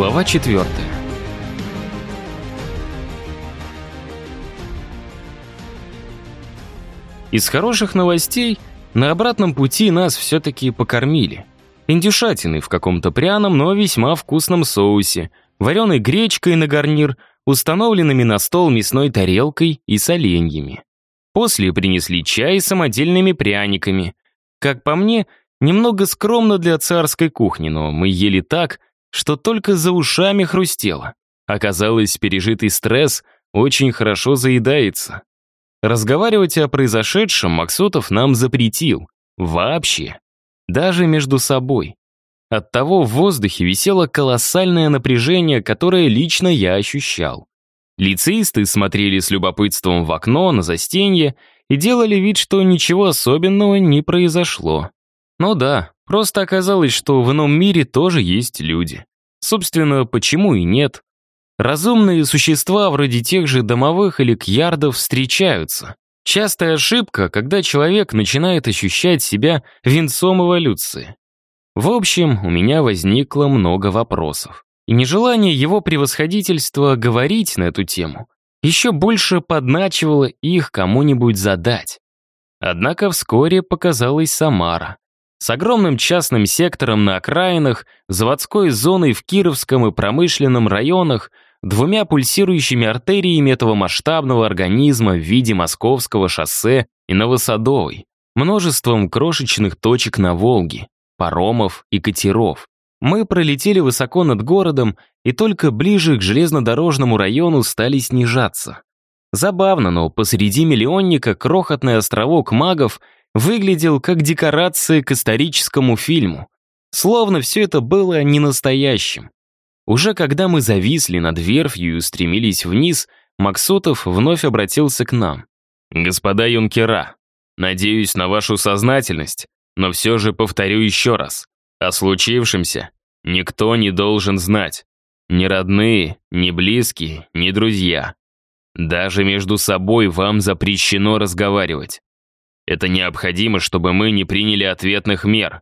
Глава 4. Из хороших новостей на обратном пути нас все-таки покормили. Индюшатины в каком-то пряном, но весьма вкусном соусе, вареной гречкой на гарнир, установленными на стол мясной тарелкой и соленьями. После принесли чай с самодельными пряниками. Как по мне, немного скромно для царской кухни, но мы ели так, что только за ушами хрустело. Оказалось, пережитый стресс очень хорошо заедается. Разговаривать о произошедшем Максутов нам запретил. Вообще. Даже между собой. Оттого в воздухе висело колоссальное напряжение, которое лично я ощущал. Лицеисты смотрели с любопытством в окно, на застенье и делали вид, что ничего особенного не произошло. Ну да, просто оказалось, что в ином мире тоже есть люди. Собственно, почему и нет? Разумные существа вроде тех же домовых или кьярдов встречаются. Частая ошибка, когда человек начинает ощущать себя венцом эволюции. В общем, у меня возникло много вопросов. И нежелание его превосходительства говорить на эту тему еще больше подначивало их кому-нибудь задать. Однако вскоре показалась Самара с огромным частным сектором на окраинах, заводской зоной в Кировском и промышленном районах, двумя пульсирующими артериями этого масштабного организма в виде Московского шоссе и Новосадовой, множеством крошечных точек на Волге, паромов и катеров. Мы пролетели высоко над городом и только ближе к железнодорожному району стали снижаться. Забавно, но посреди миллионника крохотный островок магов — выглядел как декорация к историческому фильму. Словно все это было не настоящим. Уже когда мы зависли над верфью и устремились вниз, Максутов вновь обратился к нам. «Господа юнкера, надеюсь на вашу сознательность, но все же повторю еще раз. О случившемся никто не должен знать. Ни родные, ни близкие, ни друзья. Даже между собой вам запрещено разговаривать. Это необходимо, чтобы мы не приняли ответных мер.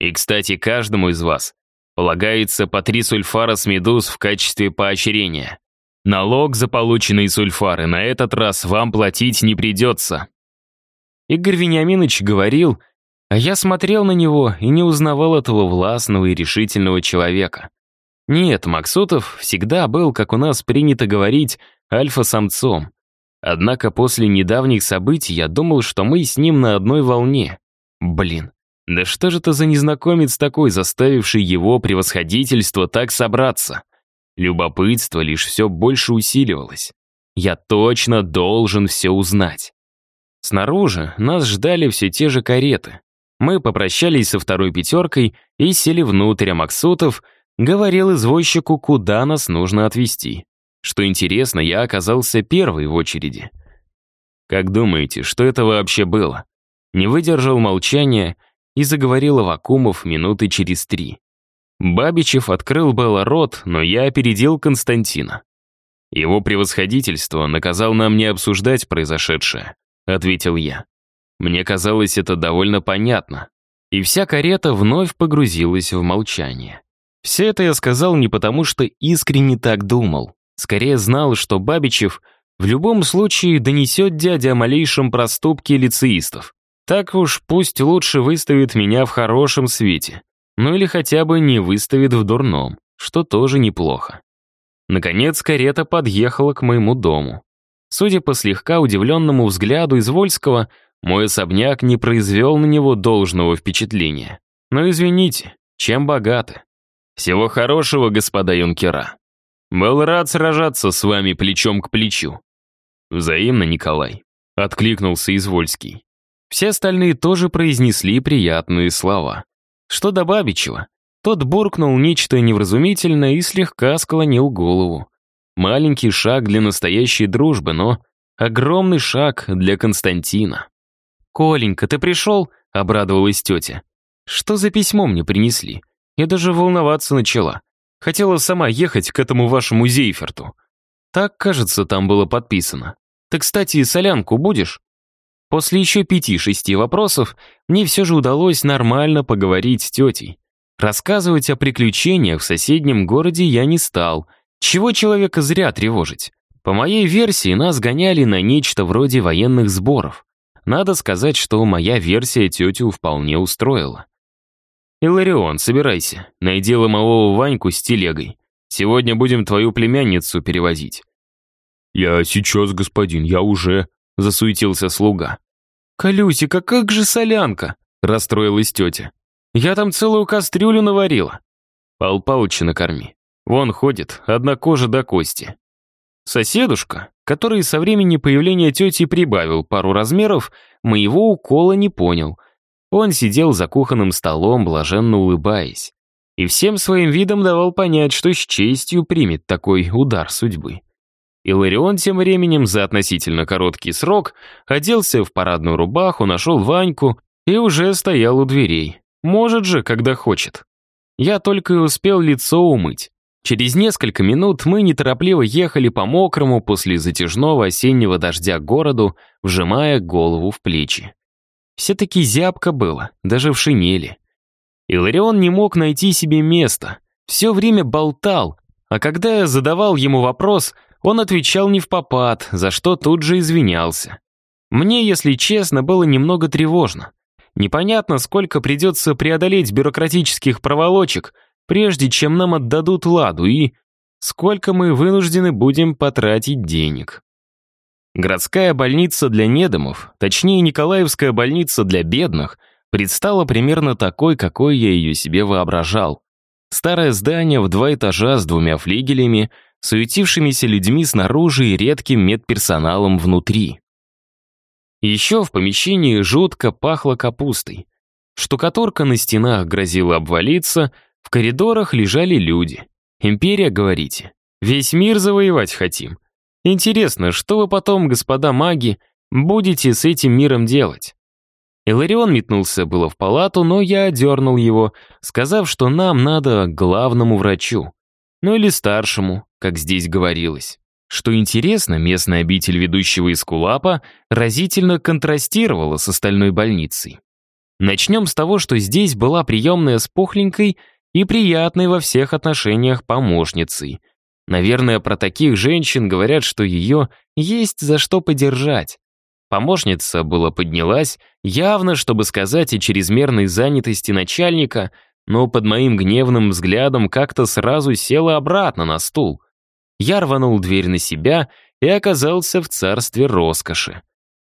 И, кстати, каждому из вас полагается по три сульфара с медуз в качестве поощрения. Налог за полученные сульфары на этот раз вам платить не придется. Игорь Вениаминович говорил, а я смотрел на него и не узнавал этого властного и решительного человека. Нет, Максутов всегда был, как у нас принято говорить, альфа-самцом. Однако после недавних событий я думал, что мы с ним на одной волне. Блин, да что же это за незнакомец такой, заставивший его превосходительство так собраться? Любопытство лишь все больше усиливалось. Я точно должен все узнать. Снаружи нас ждали все те же кареты. Мы попрощались со второй пятеркой и сели внутрь, а Максутов говорил извозчику, куда нас нужно отвезти. Что интересно, я оказался первый в очереди. Как думаете, что это вообще было? Не выдержал молчания и заговорил Авакумов минуты через три. Бабичев открыл было рот, но я опередил Константина. «Его превосходительство наказал нам не обсуждать произошедшее», — ответил я. Мне казалось это довольно понятно. И вся карета вновь погрузилась в молчание. Все это я сказал не потому, что искренне так думал. Скорее знал, что Бабичев в любом случае донесет дяде о малейшем проступке лицеистов. Так уж пусть лучше выставит меня в хорошем свете. Ну или хотя бы не выставит в дурном, что тоже неплохо. Наконец карета подъехала к моему дому. Судя по слегка удивленному взгляду Извольского, мой особняк не произвел на него должного впечатления. Но извините, чем богаты? Всего хорошего, господа юнкера. Был рад сражаться с вами плечом к плечу. Взаимно, Николай, откликнулся Извольский. Все остальные тоже произнесли приятные слова. Что до Бабичева, тот буркнул нечто невразумительное и слегка склонил голову. Маленький шаг для настоящей дружбы, но огромный шаг для Константина. «Коленька, ты пришел?» — обрадовалась тетя. «Что за письмо мне принесли? Я даже волноваться начала. Хотела сама ехать к этому вашему Зейферту. Так, кажется, там было подписано. Ты, кстати, солянку будешь? После еще пяти-шести вопросов мне все же удалось нормально поговорить с тетей. Рассказывать о приключениях в соседнем городе я не стал. Чего человека зря тревожить? По моей версии, нас гоняли на нечто вроде военных сборов. Надо сказать, что моя версия тетю вполне устроила. «Иларион, собирайся, найди ломового Ваньку с телегой. Сегодня будем твою племянницу перевозить». «Я сейчас, господин, я уже», — засуетился слуга. «Колюсик, а как же солянка?» — расстроилась тетя. Я там целую кастрюлю наварила. Пал Палыча накорми. Вон ходит, одна кожа до кости. Соседушка, который со времени появления тети прибавил пару размеров, моего укола не понял. Он сидел за кухонным столом, блаженно улыбаясь. И всем своим видом давал понять, что с честью примет такой удар судьбы. Иларион тем временем за относительно короткий срок оделся в парадную рубаху, нашел Ваньку и уже стоял у дверей. Может же, когда хочет. Я только и успел лицо умыть. Через несколько минут мы неторопливо ехали по мокрому после затяжного осеннего дождя городу, вжимая голову в плечи. Все-таки зябко было, даже в шинели. Иларион не мог найти себе места, все время болтал, а когда я задавал ему вопрос, он отвечал не в попад, за что тут же извинялся. Мне, если честно, было немного тревожно. Непонятно, сколько придется преодолеть бюрократических проволочек, прежде чем нам отдадут ладу, и сколько мы вынуждены будем потратить денег. Городская больница для недомов, точнее Николаевская больница для бедных, предстала примерно такой, какой я ее себе воображал. Старое здание в два этажа с двумя флигелями, суетившимися людьми снаружи и редким медперсоналом внутри. Еще в помещении жутко пахло капустой. Штукатурка на стенах грозила обвалиться, в коридорах лежали люди. Империя, говорите? Весь мир завоевать хотим. Интересно, что вы потом, господа маги, будете с этим миром делать? Иларион метнулся было в палату, но я одернул его, сказав, что нам надо к главному врачу. Ну или старшему, как здесь говорилось. Что интересно, местная обитель ведущего из Кулапа разительно контрастировала с остальной больницей. Начнем с того, что здесь была приемная с пухленькой и приятной во всех отношениях помощницей. Наверное, про таких женщин говорят, что ее есть за что подержать. Помощница была поднялась, явно, чтобы сказать о чрезмерной занятости начальника, но под моим гневным взглядом как-то сразу села обратно на стул — я рванул дверь на себя и оказался в царстве роскоши.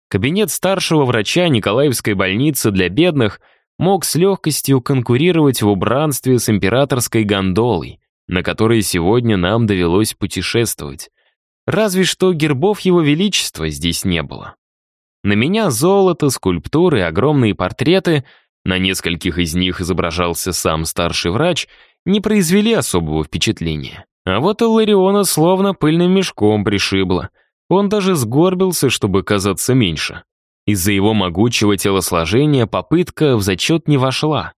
Кабинет старшего врача Николаевской больницы для бедных мог с легкостью конкурировать в убранстве с императорской гондолой, на которой сегодня нам довелось путешествовать. Разве что гербов его величества здесь не было. На меня золото, скульптуры, огромные портреты, на нескольких из них изображался сам старший врач, не произвели особого впечатления. А вот у Лариона словно пыльным мешком пришибло. Он даже сгорбился, чтобы казаться меньше. Из-за его могучего телосложения попытка в зачет не вошла.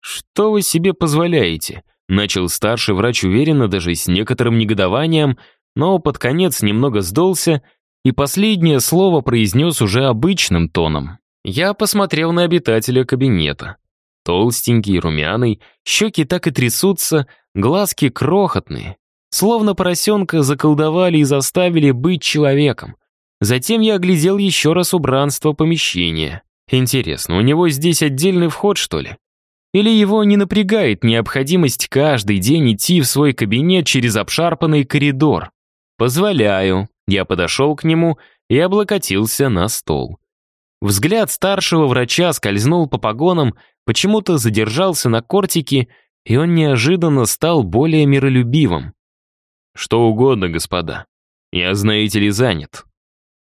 «Что вы себе позволяете?» Начал старший врач уверенно, даже с некоторым негодованием, но под конец немного сдулся и последнее слово произнес уже обычным тоном. Я посмотрел на обитателя кабинета. Толстенький, румяный, щеки так и трясутся, глазки крохотные. Словно поросенка заколдовали и заставили быть человеком. Затем я оглядел еще раз убранство помещения. Интересно, у него здесь отдельный вход, что ли? Или его не напрягает необходимость каждый день идти в свой кабинет через обшарпанный коридор? Позволяю. Я подошел к нему и облокотился на стол. Взгляд старшего врача скользнул по погонам, почему-то задержался на кортике, и он неожиданно стал более миролюбивым. «Что угодно, господа. Я, знаете ли, занят».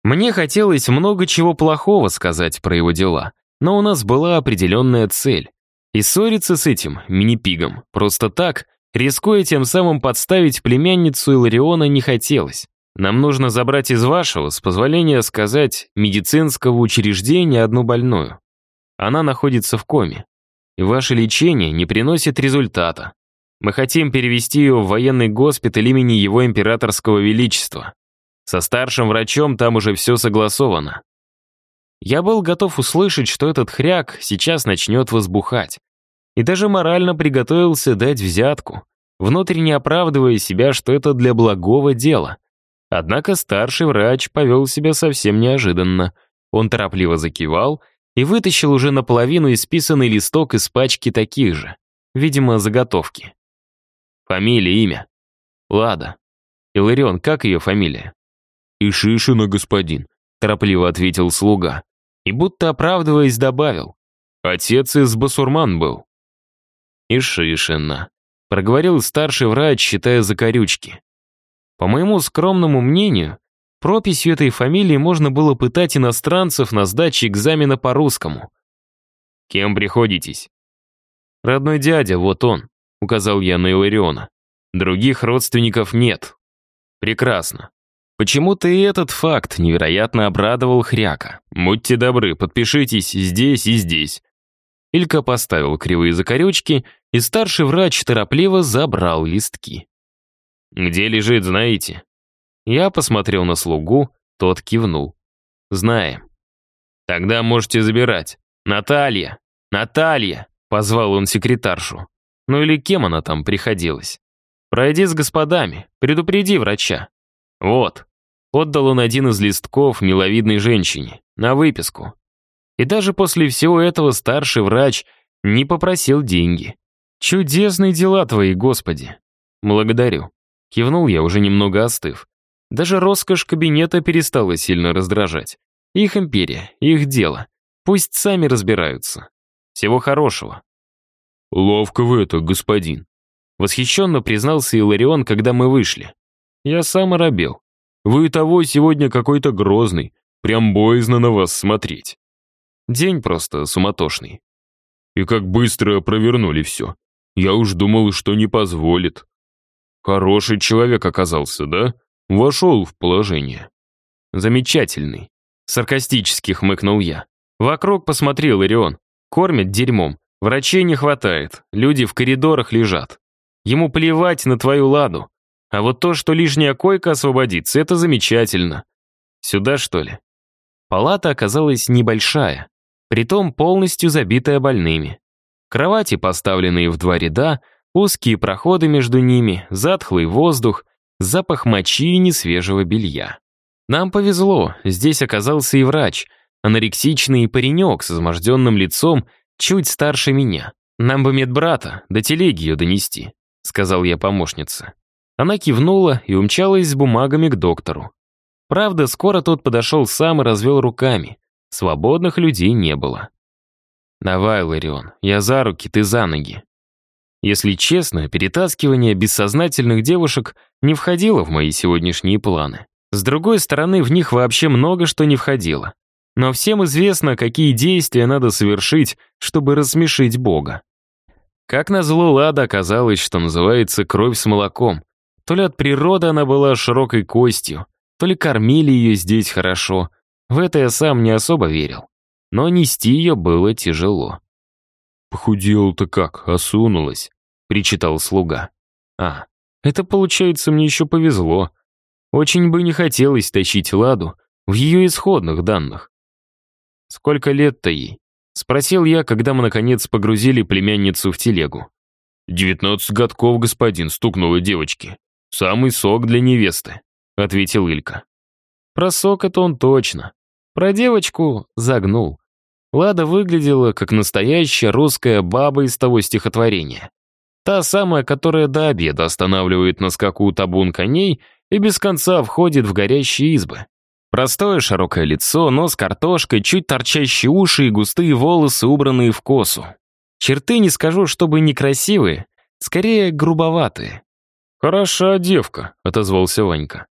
Мне хотелось много чего плохого сказать про его дела, но у нас была определенная цель. И ссориться с этим мини-пигом просто так, рискуя тем самым подставить племянницу Илариона, не хотелось. Нам нужно забрать из вашего, с позволения сказать, медицинского учреждения одну больную. Она находится в коме. И ваше лечение не приносит результата. Мы хотим перевести ее в военный госпиталь имени его императорского величества. Со старшим врачом там уже все согласовано. Я был готов услышать, что этот хряк сейчас начнет возбухать. и даже морально приготовился дать взятку, внутренне оправдывая себя, что это для благого дела. Однако старший врач повел себя совсем неожиданно. Он торопливо закивал и вытащил уже наполовину исписанный листок из пачки таких же. Видимо, заготовки. Фамилия, имя. Лада. Иларион, как ее фамилия? «Ишишина, господин», — торопливо ответил слуга. И будто оправдываясь добавил. «Отец из Басурман был». «Ишишина», — проговорил старший врач, считая закорючки. По моему скромному мнению, прописью этой фамилии можно было пытать иностранцев на сдаче экзамена по русскому. «Кем приходитесь?» «Родной дядя, вот он», — указал я на Илариона. «Других родственников нет». «Прекрасно. Почему-то и этот факт невероятно обрадовал Хряка. «Будьте добры, подпишитесь здесь и здесь». Илька поставил кривые закорючки, и старший врач торопливо забрал листки. «Где лежит, знаете?» Я посмотрел на слугу, тот кивнул. «Знаем». «Тогда можете забирать. Наталья! Наталья!» — позвал он секретаршу. Ну или кем она там приходилась. «Пройди с господами, предупреди врача». «Вот». Отдал он один из листков миловидной женщине, на выписку. И даже после всего этого старший врач не попросил деньги. Чудесные дела твои, Господи. Благодарю. Кивнул я, уже немного остыв. Даже роскошь кабинета перестала сильно раздражать. Их империя, их дело. Пусть сами разбираются. Всего хорошего. «Ловко вы это, господин», — восхищенно признался Иларион, когда мы вышли. Я сам оробел. «Вы того сегодня какой-то грозный. Прям боязно на вас смотреть». День просто суматошный. И как быстро провернули все. Я уж думал, что не позволит. Хороший человек оказался, да? Вошел в положение. Замечательный. Саркастически хмыкнул я. Вокруг посмотрел Ирион. Кормят дерьмом. Врачей не хватает. Люди в коридорах лежат. Ему плевать на твою ладу. А вот то, что лишняя койка освободится, это замечательно. Сюда, что ли? Палата оказалась небольшая, притом полностью забитая больными. Кровати, поставленные в два ряда, узкие проходы между ними, затхлый воздух, запах мочи и несвежего белья. Нам повезло, здесь оказался и врач, анорексичный паренек с изможденным лицом, чуть старше меня. Нам бы медбрата, до телеги ее донести, сказал я помощнице. Она кивнула и умчалась с бумагами к доктору. Правда, скоро тот подошел сам и развел руками. Свободных людей не было. «Давай, Ларион, я за руки, ты за ноги». Если честно, перетаскивание бессознательных девушек не входило в мои сегодняшние планы. С другой стороны, в них вообще много что не входило. Но всем известно, какие действия надо совершить, чтобы рассмешить Бога. Как назло, Лада оказалось, что называется кровь с молоком. То ли от природы она была широкой костью, то ли кормили ее здесь хорошо. В это я сам не особо верил но нести ее было тяжело. «Похудела-то как, осунулась», — причитал слуга. «А, это, получается, мне еще повезло. Очень бы не хотелось тащить Ладу в ее исходных данных. Сколько лет-то ей?» — спросил я, когда мы, наконец, погрузили племянницу в телегу. «Девятнадцать годков, господин», — стукнула девочке. «Самый сок для невесты», — ответил Илька. Про сок это он точно. Про девочку загнул. Лада выглядела как настоящая русская баба из того стихотворения. Та самая, которая до обеда останавливает на скаку табун коней и без конца входит в горящие избы. Простое широкое лицо, нос картошкой, чуть торчащие уши и густые волосы, убранные в косу. Черты не скажу, чтобы некрасивые, скорее грубоватые. «Хороша девка», — отозвался Ванька.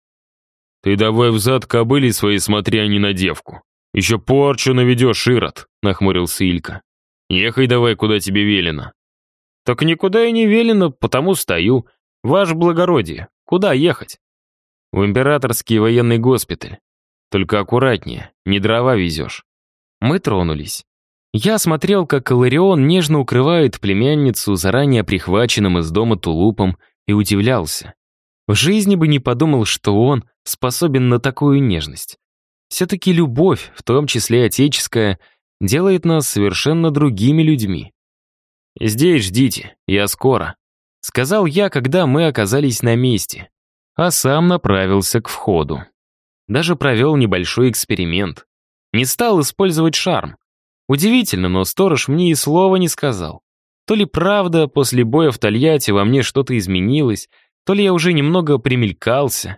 «Ты давай взад кобыли свои смотри, а не на девку. Еще порчу наведешь, Ирод», — нахмурился Илька. «Ехай давай, куда тебе велено». «Так никуда и не велено, потому стою. Ваше благородие, куда ехать?» «В императорский военный госпиталь. Только аккуратнее, не дрова везешь». Мы тронулись. Я смотрел, как Иларион нежно укрывает племянницу заранее прихваченным из дома тулупом и удивлялся. В жизни бы не подумал, что он способен на такую нежность. Все-таки любовь, в том числе отеческая, делает нас совершенно другими людьми. «Здесь ждите, я скоро», — сказал я, когда мы оказались на месте, а сам направился к входу. Даже провел небольшой эксперимент. Не стал использовать шарм. Удивительно, но сторож мне и слова не сказал. То ли правда, после боя в Тольятти во мне что-то изменилось, то ли я уже немного примелькался.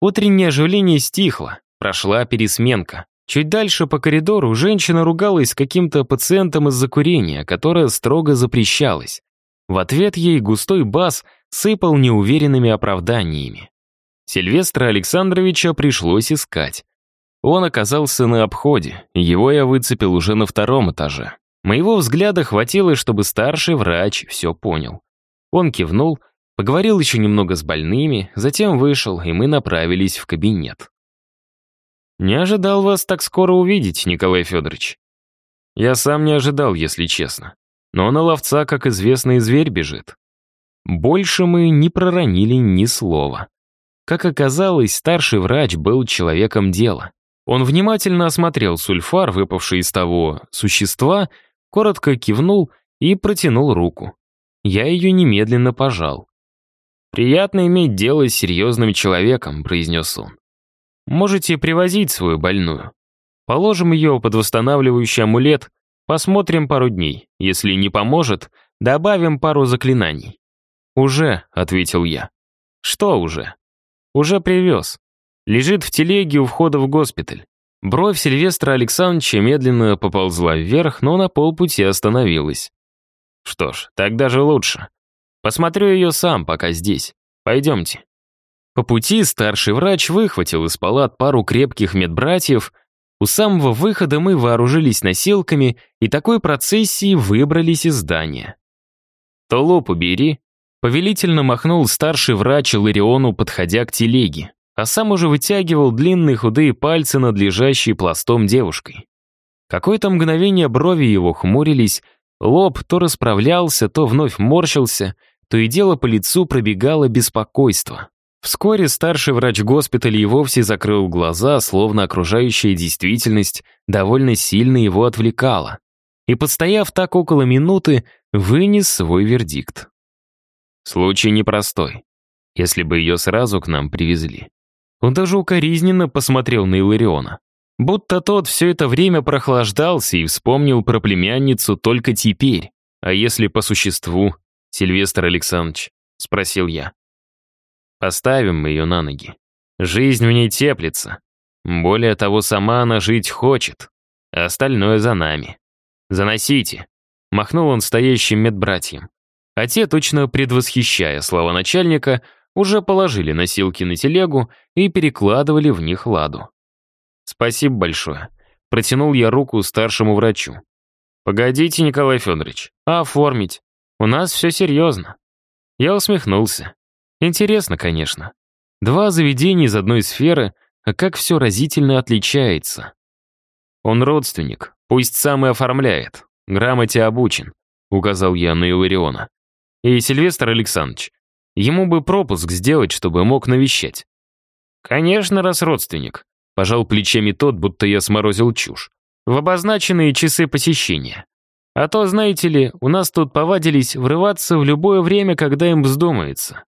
Утреннее оживление стихло, прошла пересменка. Чуть дальше по коридору женщина ругалась с каким-то пациентом из-за курения, которое строго запрещалось. В ответ ей густой бас сыпал неуверенными оправданиями. Сильвестра Александровича пришлось искать. Он оказался на обходе, его я выцепил уже на втором этаже. Моего взгляда хватило, чтобы старший врач все понял. Он кивнул, поговорил еще немного с больными, затем вышел, и мы направились в кабинет. «Не ожидал вас так скоро увидеть, Николай Федорович». «Я сам не ожидал, если честно. Но на ловца, как известный зверь, бежит». Больше мы не проронили ни слова. Как оказалось, старший врач был человеком дела. Он внимательно осмотрел сульфар, выпавший из того существа, коротко кивнул и протянул руку. Я ее немедленно пожал. «Приятно иметь дело с серьезным человеком», — произнес он. Можете привозить свою больную. Положим ее под восстанавливающий амулет, посмотрим пару дней. Если не поможет, добавим пару заклинаний. «Уже», — ответил я. «Что уже?» «Уже привез. Лежит в телеге у входа в госпиталь». Бровь Сильвестра Александровича медленно поползла вверх, но на полпути остановилась. «Что ж, так даже лучше. Посмотрю ее сам, пока здесь. Пойдемте». По пути старший врач выхватил из палат пару крепких медбратьев. У самого выхода мы вооружились носилками и такой процессией выбрались из здания. «Тулуп убери», — повелительно махнул старший врач Лариону, подходя к телеге, а сам уже вытягивал длинные худые пальцы над лежащей пластом девушкой. Какое-то мгновение брови его хмурились, лоб то расправлялся, то вновь морщился, то и дело по лицу пробегало беспокойство. Вскоре старший врач госпиталя и вовсе закрыл глаза, словно окружающая действительность довольно сильно его отвлекала. И, постояв так около минуты, вынес свой вердикт. Случай непростой. Если бы ее сразу к нам привезли. Он даже укоризненно посмотрел на Илариона. Будто тот все это время прохлаждался и вспомнил про племянницу только теперь. А если по существу, Сильвестр Александрович? Спросил я. Поставим мы ее на ноги. Жизнь в ней теплится. Более того, сама она жить хочет. А остальное за нами. Заносите. Махнул он стоящим медбратьям. А те, точно предвосхищая слова начальника, уже положили носилки на телегу и перекладывали в них ладу. «Спасибо большое», — протянул я руку старшему врачу. «Погодите, Николай Федорович, а оформить? У нас все серьезно». Я усмехнулся. Интересно, конечно. Два заведения из одной сферы, а как все разительно отличается. Он родственник, пусть сам и оформляет, грамоте обучен, указал я на Илариона. И Сильвестр Александрович, ему бы пропуск сделать, чтобы мог навещать. Конечно, раз родственник, пожал плечами тот, будто я сморозил чушь. В обозначенные часы посещения. А то, знаете ли, у нас тут повадились врываться в любое время, когда им вздумается.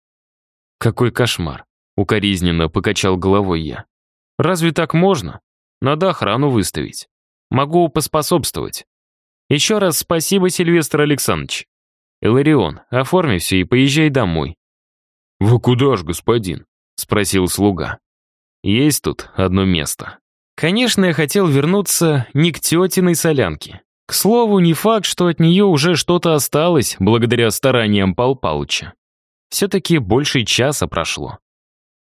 Какой кошмар. Укоризненно покачал головой я. Разве так можно? Надо охрану выставить. Могу поспособствовать. Еще раз спасибо, Сильвестр Александрович. Иларион, оформи все и поезжай домой. «Вы куда ж, господин?» — спросил слуга. «Есть тут одно место». Конечно, я хотел вернуться не к тетиной солянке. К слову, не факт, что от нее уже что-то осталось, благодаря стараниям Пал Палыча. Все-таки больше часа прошло.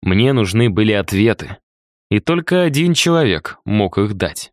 Мне нужны были ответы. И только один человек мог их дать.